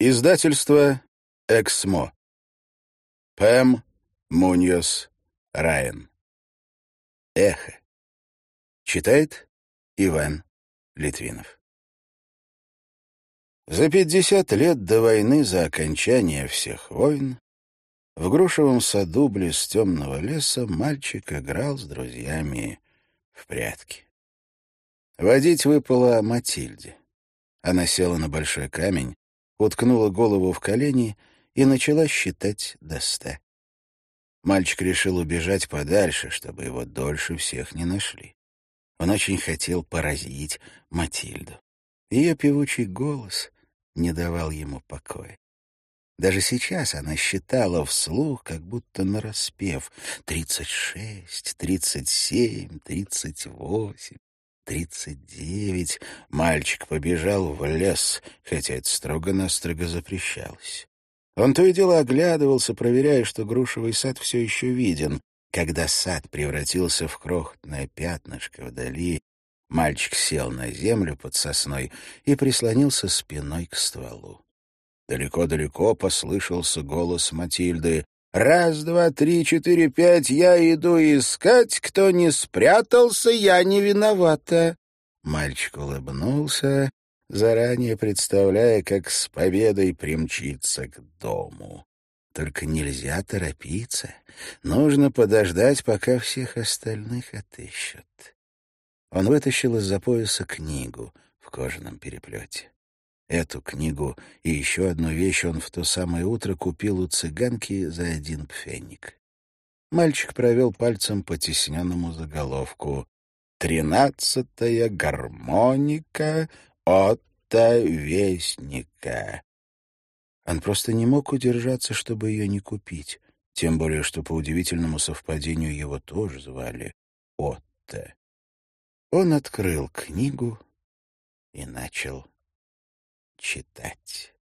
Издательство «Эксмо». Пэм Муньос Райан. Эхо. Читает Иван Литвинов. За пятьдесят лет до войны, за окончание всех войн, в грушевом саду близ темного леса мальчик играл с друзьями в прятки. Водить выпало Матильде. Она села на большой камень, уткнула голову в колени и начала считать до ста. Мальчик решил убежать подальше, чтобы его дольше всех не нашли. Он очень хотел поразить Матильду. Ее певучий голос не давал ему покоя. Даже сейчас она считала вслух, как будто нараспев. Тридцать шесть, тридцать семь, тридцать восемь тридцать девять мальчик побежал в лес, хотя это строго-настрого запрещалось. Он то и дело оглядывался, проверяя, что грушевый сад все еще виден. Когда сад превратился в крохотное пятнышко вдали, мальчик сел на землю под сосной и прислонился спиной к стволу. Далеко-далеко послышался голос Матильды. Раз, два, три, четыре, пять, я иду искать, кто не спрятался, я не виновата. Мальчик улыбнулся, заранее представляя, как с победой примчится к дому. Только нельзя торопиться. Нужно подождать, пока всех остальных отыщут. Он вытащил из-за пояса книгу в кожаном переплете. Эту книгу и еще одну вещь он в то самое утро купил у цыганки за один пфенник. Мальчик провел пальцем по тесненному заголовку «Тринадцатая гармоника Отто Вестника». Он просто не мог удержаться, чтобы ее не купить, тем более, что по удивительному совпадению его тоже звали Отто. Он открыл книгу и начал читать.